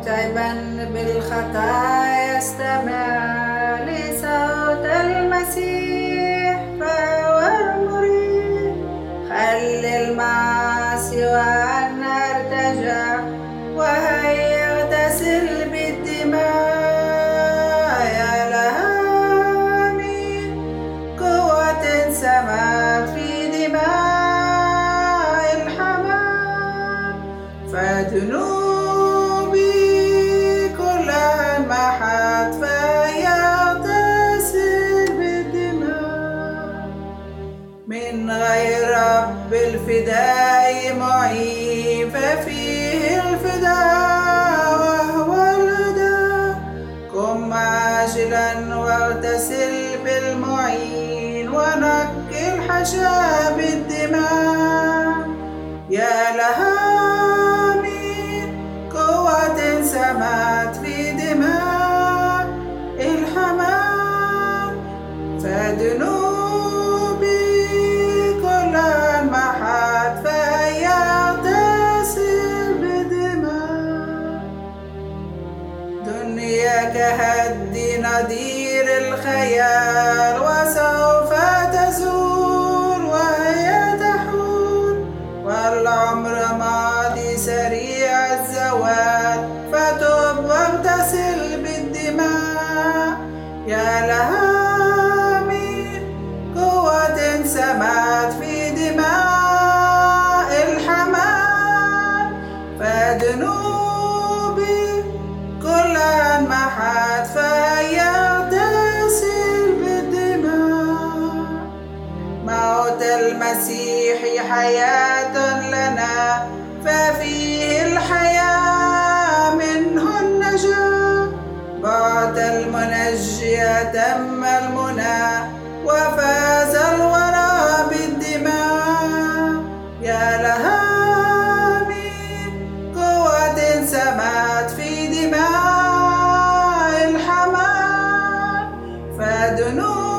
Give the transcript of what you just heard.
متعبا بالخطايا استمع لصوت المسيح فهو المريح خل المعاصي والنار ترتجع وهيا اغتسل بالدماء. يا لها قوة سمات في دماء الحمام. فذنوبي من غير رب الفداء معين ففيه الفداء وهو الهدى قم عاجلا واغتسل بالمعين ونقي الحشا بالدماء. يا لها من قوة سمت في دماء الحمام فذنوبي دنيا كهدي نظير الخيال وسوف تزول وهي تحول والعمر ماضي سريع الزوال فتب واغتسل بالدماء. يا لها آيات لنا ففيه الحياة منه النجاة بعد المنجي تم المنى وفاز الورى بالدماء. يا لها من قوة سمات في دماء الحمام فدنو